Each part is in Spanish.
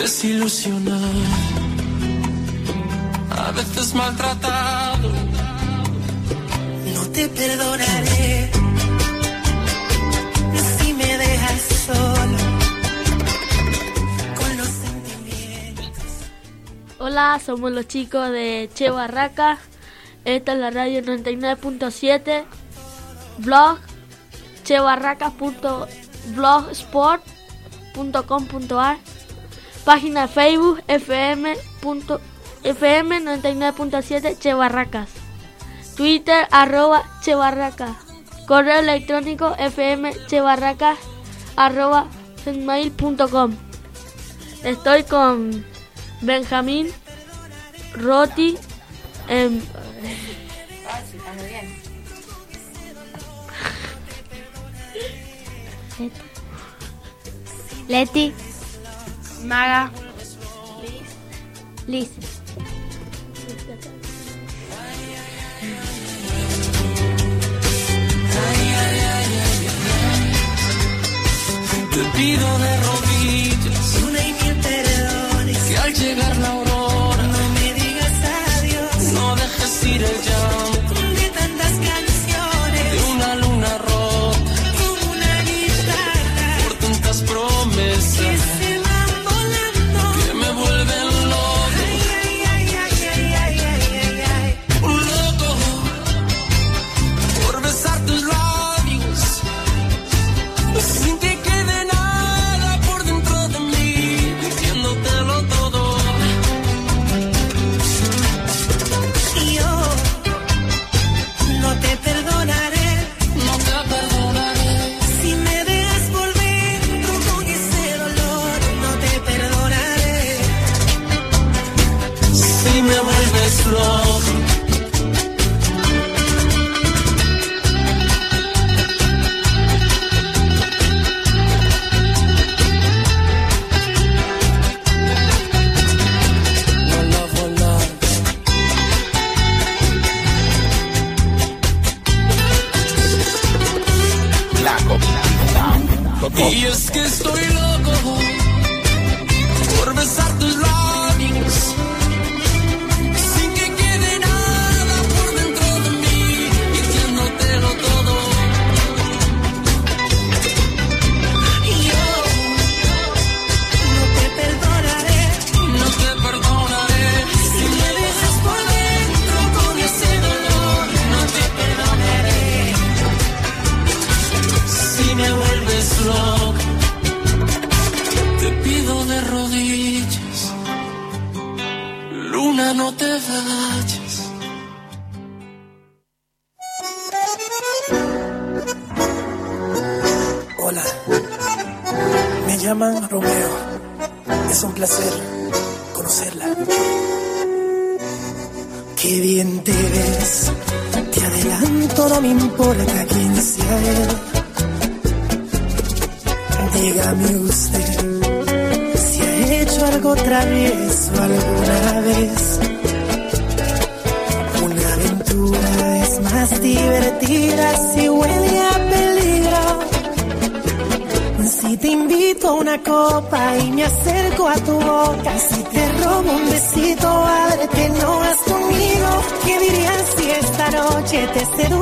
desilusionado, a veces maltratado. No te perdonaré si me dejas solo con los sentimientos. Hola, somos los chicos de Che Barraca. Esta es la radio 99.7. Blog chebarracas.blogsport.com.ar Página Facebook FM. FM 99.7 Chebarracas. Twitter arroba Chebarracas. Correo electrónico fm chebarracas arroba gmail.com. Estoy con Benjamín Roti en Leti, Maga. Liz. Te pido de rodillas llaman Romeo. Es un placer conocerla. Qué bien te ves. Te adelanto, no me importa quién sea él. Dígame usted si ha hecho algo travieso alguna vez. Una aventura es más divertida si huele a peligro. Si te invito a una copa y me acerco a tu boca, si te robo un besito, padre, te enojas conmigo. ¿Qué dirías si esta noche te seduzco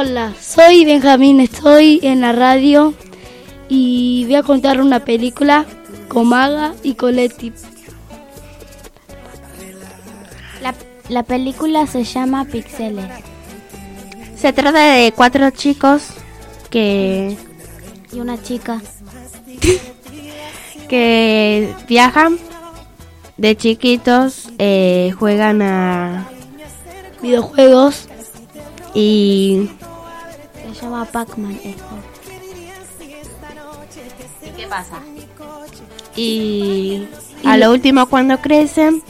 Hola, soy Benjamín, estoy en la radio y voy a contar una película con Maga y Coletti. La, la película se llama Pixeles. Se trata de cuatro chicos que, Y una chica. que viajan de chiquitos, eh, juegan a Videojuegos y Se llama Pac-Man. esto. ¿Qué pasa? Y a lo último cuando crecen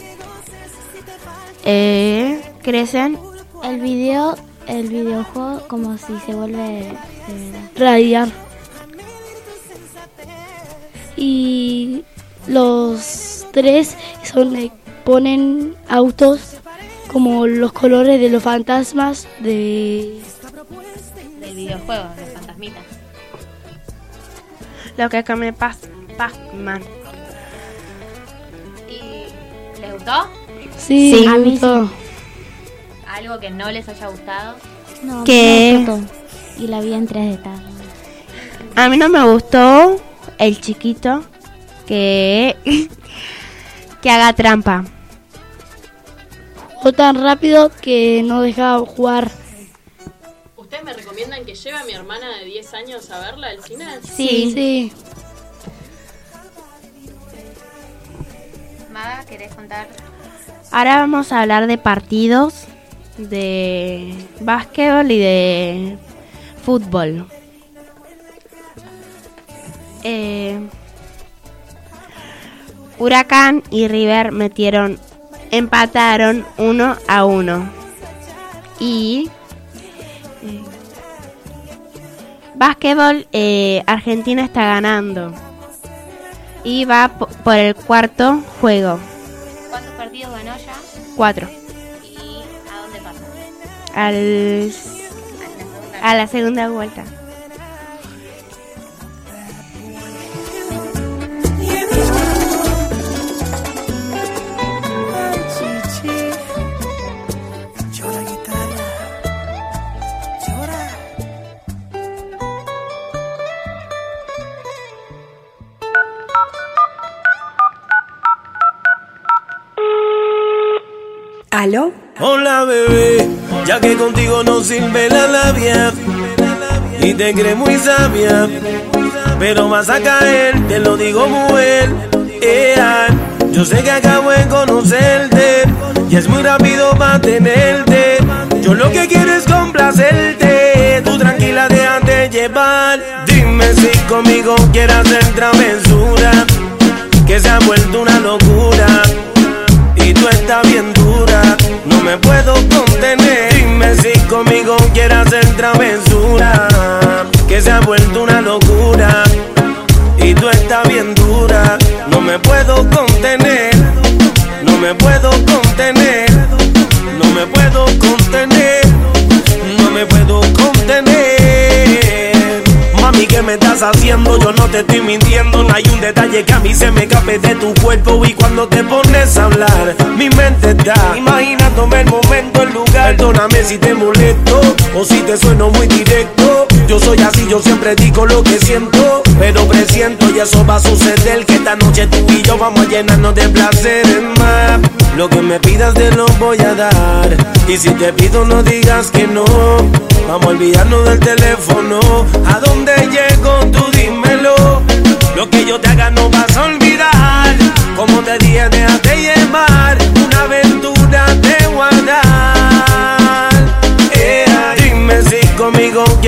eh, crecen. El video, el videojuego como si se vuelve verdad. radiar. Y los tres son eh, ponen autos como los colores de los fantasmas de Videojuego, los fantasmitas. Lo que come Pac- Pac-Man. ¿Y les gustó? sí, Sí, me a mí gustó. ¿Algo que no les haya gustado? No, ¿Qué? me gustó. Y la vi en 3D tarde. A mí no me gustó el chiquito que, que haga trampa. Jugó tan rápido que no dejaba jugar. ¿Ustedes me recomiendan que lleve a mi hermana de 10 años a verla al cine? Sí. sí. Maga, ¿querés contar? Ahora vamos a hablar de partidos de básquetbol y de fútbol. Eh, Huracán y River metieron, empataron uno a uno. Y básquetbol, eh, Argentina está ganando. Y va po- por el cuarto juego. ¿Cuántos partidos ganó ya? Cuatro. ¿Y a dónde pasa? Al, a la segunda vuelta. ¿Aló? Hola bebé, ya que contigo no sirve la labia y te crees muy sabia, pero vas a caer, te lo digo muy bien. Ea, yo sé que acabo de conocerte y es muy rápido para tenerte. Yo lo que quiero es complacerte, tú tranquila déjate llevar. Dime si conmigo quieres hacer travesura, que se ha vuelto una locura y tú estás bien me puedo contener. Dime si conmigo quieres hacer travesura, que se ha vuelto una locura. Y tú estás bien dura, no me puedo contener, estás haciendo? Yo no te estoy mintiendo. No hay un detalle que a mí se me escape de tu cuerpo. Y cuando te pones a hablar, mi mente está imaginándome el momento, el lugar. Perdóname si te molesto o si te sueno muy directo. Yo soy así, yo siempre digo lo que siento. Pero presiento y eso va a suceder. Que esta noche tú y yo vamos a llenarnos de placeres más. Lo que me pidas te lo voy a dar. Y si te pido, no digas que no. Vamos a olvidarnos del teléfono. ¿A dónde llego? Tú dímelo. Lo que yo te haga no vas a olvidar. Como te dije, déjate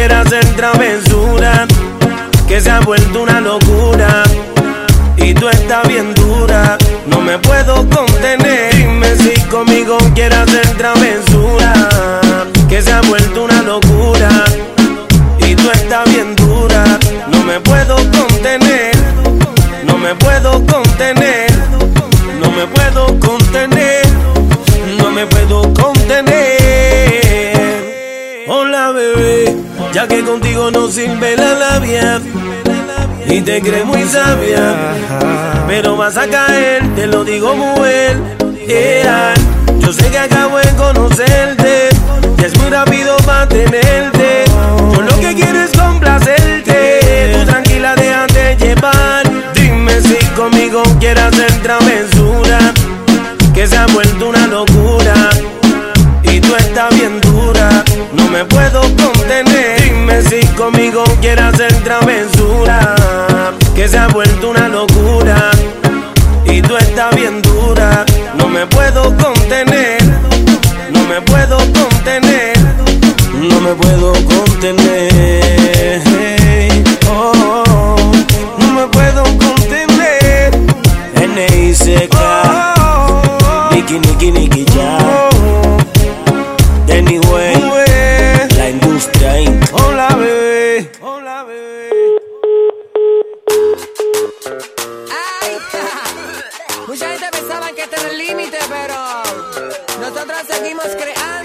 quieres hacer travesura. Que se ha vuelto una locura. Y tú estás bien dura. No me puedo contener. Dime si conmigo quieres hacer travesura. Que se ha vuelto una locura. Y tú estás bien dura. No me puedo contener. No me puedo ya que contigo no sirve la labia y te crees muy sabia, pero vas a caer, te lo digo muy bien. Ea, yo sé que acabo de conocerte y es muy rápido para tenerte. Yo lo que quiero es complacerte, tú tranquila déjate llevar. Dime si conmigo quieres hacer travesura, que se ha vuelto una locura y tú estás bien dura, no me puedo contener. Conmigo quieres hacer travesura, que se ha vuelto una locura límite, pero nosotros seguimos creando.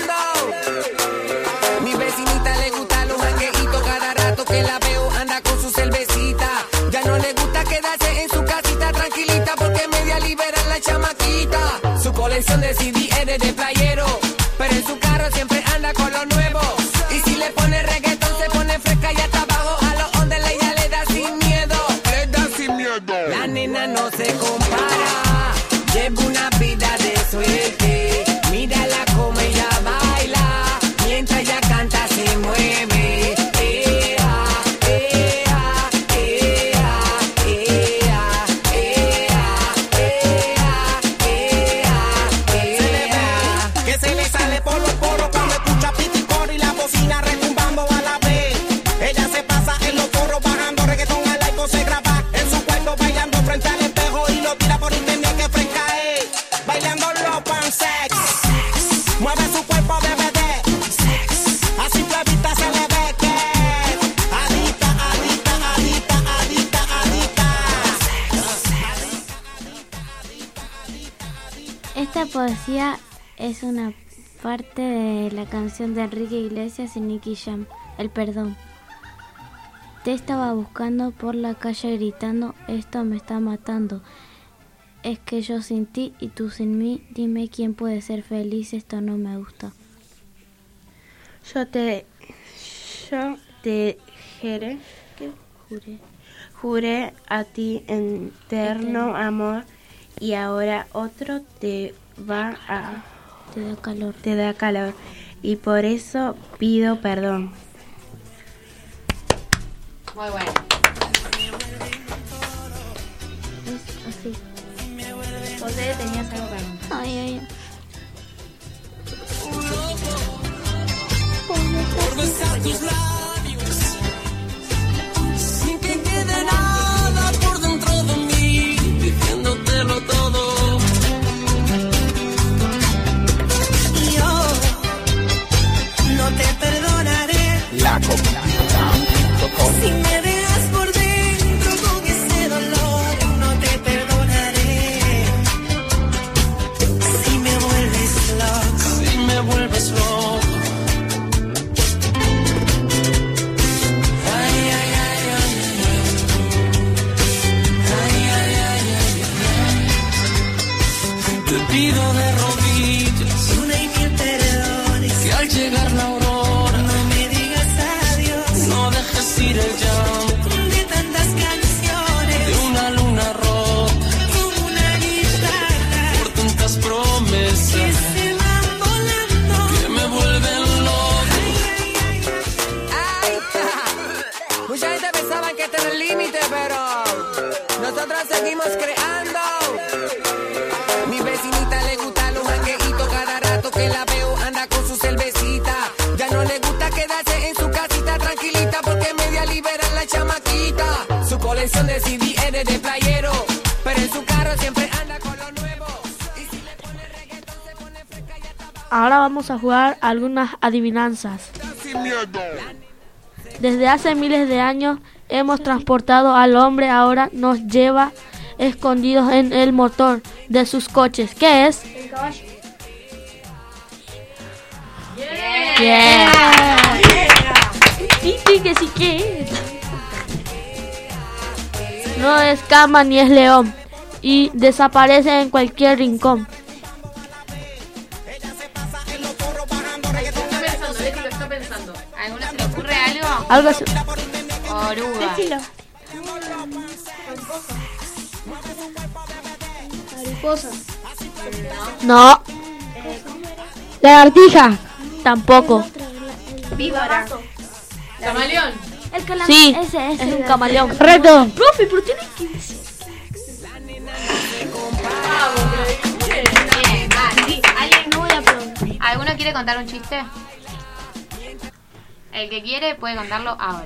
Esta poesía es una parte de la canción de Enrique Iglesias y Nicky Jam, El Perdón. Te estaba buscando por la calle gritando, esto me está matando. Es que yo sin ti y tú sin mí, dime quién puede ser feliz, esto no me gusta. Yo te. Yo te juré. ¿qué? Juré. Juré a ti eterno amor y ahora otro te va a. Te da calor. Te da calor. Y por eso pido perdón. Muy bueno. Es así. José, tenías algo para. Ay, ay, ay. por besar tus labios nosotros seguimos creando. Mi vecinita le gusta los jangueitos cada rato que la veo anda con su cervecita. Ya no le gusta quedarse en su casita tranquilita porque media libera la chamaquita. Su colección de CD es de playero, pero en su carro siempre anda con lo nuevo. Y si le pone reggaetón se pone fresca y hasta Ahora vamos a jugar algunas adivinanzas. Desde hace miles de años hemos transportado al hombre, ahora nos lleva escondidos en el motor de sus coches. ¿Qué es? Bien. Sí, sí, que sí que es. No es cama ni es león y desaparece en cualquier rincón. Está pensando, Leti lo está pensando. ¿A alguno se le ocurre algo? Algo así. Oruga. No, Lagartija. tampoco. Víbora. Camaleón. El calam- Sí, ese, ese, es un camaleón. Correcto. Profe, pero tiene que decir. Bien, vale. ¿Alguien No voy a preguntar. ¿Alguno quiere contar un chiste? El que quiere puede contarlo ahora.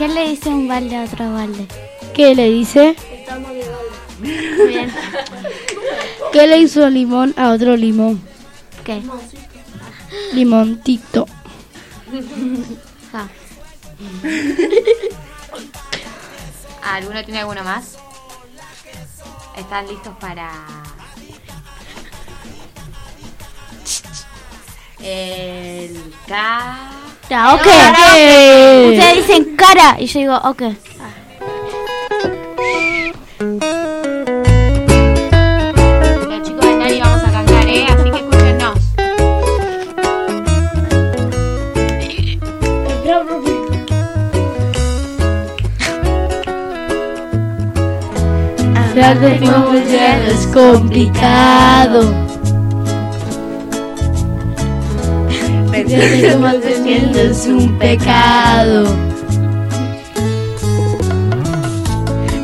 ¿Qué le dice un balde a otro balde? ¿Qué le dice? Bien. ¿Qué le hizo limón a otro limón? ¿Qué? Limontito. Ja. ¿Alguno tiene alguno más? ¿Están listos para...? El K... Karaoke. Karaoke. Ustedes dicen cara y yo digo ok. Los chicos de Nari vamos a cantar, ¿eh? Así que escúchenos. Hablar de ya es complicado. Te sientes es un pecado.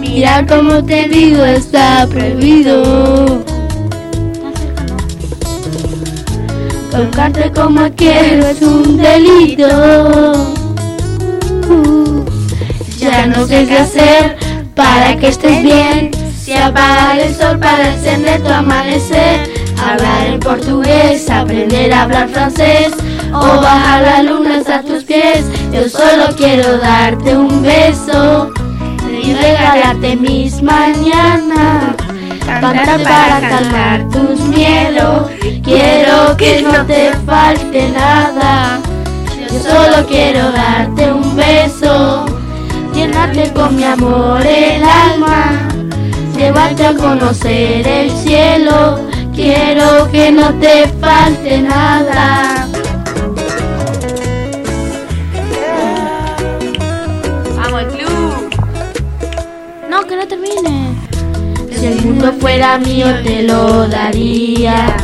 Mira como te digo está prohibido. Tocarte como quiero es un delito. Uh, ya no sé qué hacer para que estés bien. Si apagar el sol para encender tu amanecer. Hablar en portugués, aprender a hablar francés. O bajar la luna hasta tus pies. Yo solo quiero darte un beso y regalarte mis mañanas. Cantar para calmar tus miedos. Quiero que no te falte nada. Yo solo quiero darte un beso, llenarte con mi amor el alma, llevarte a conocer el cielo. Quiero que no te falte nada. Si el mundo fuera mío te lo daría.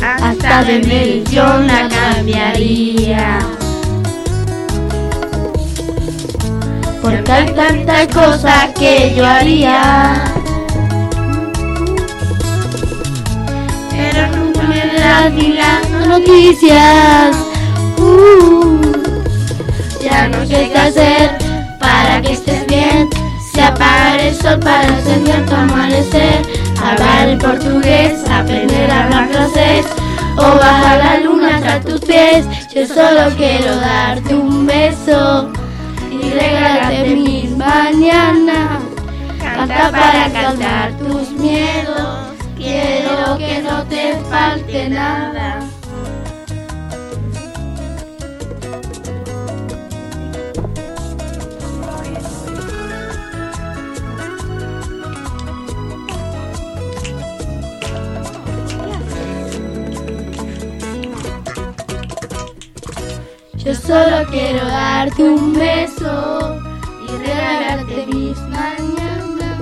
Hasta de yo la cambiaría. Porque hay tantas cosas que yo haría. Pero nunca me das ni las noticias. Uh, ya no sé qué hacer para que estés bien. Se apagar el sol para encender tu amanecer. Hablar en portugués, aprender a hablar francés. O bajar la luna hasta tus pies. Yo solo quiero darte un beso y regalarte mis mañanas. Canta para calmar tus miedos. Quiero que no te falte nada. Solo quiero darte un beso y regalarte mis mañanas.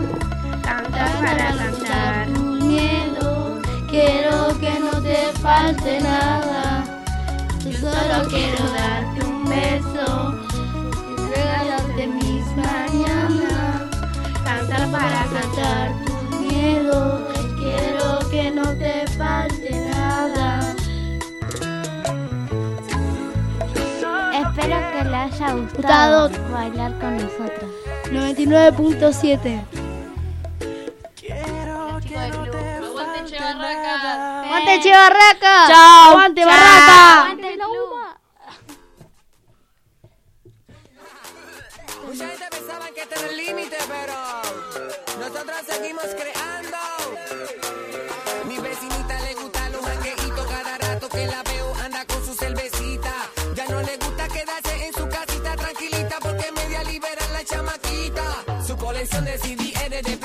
Cantar para cantar tus miedos. Quiero que no te falte nada. Solo quiero darte un beso haya Gustado. gustado bailar con nosotros. 99.7 Aguante, Che Barraca. ¡Aguante, Che Barraca! Chao. ¡Aguante. Barraca! ¡Aguante la uva! Mucha gente pensaba que este era el límite, pero nosotros seguimos creando. Su colección de CD es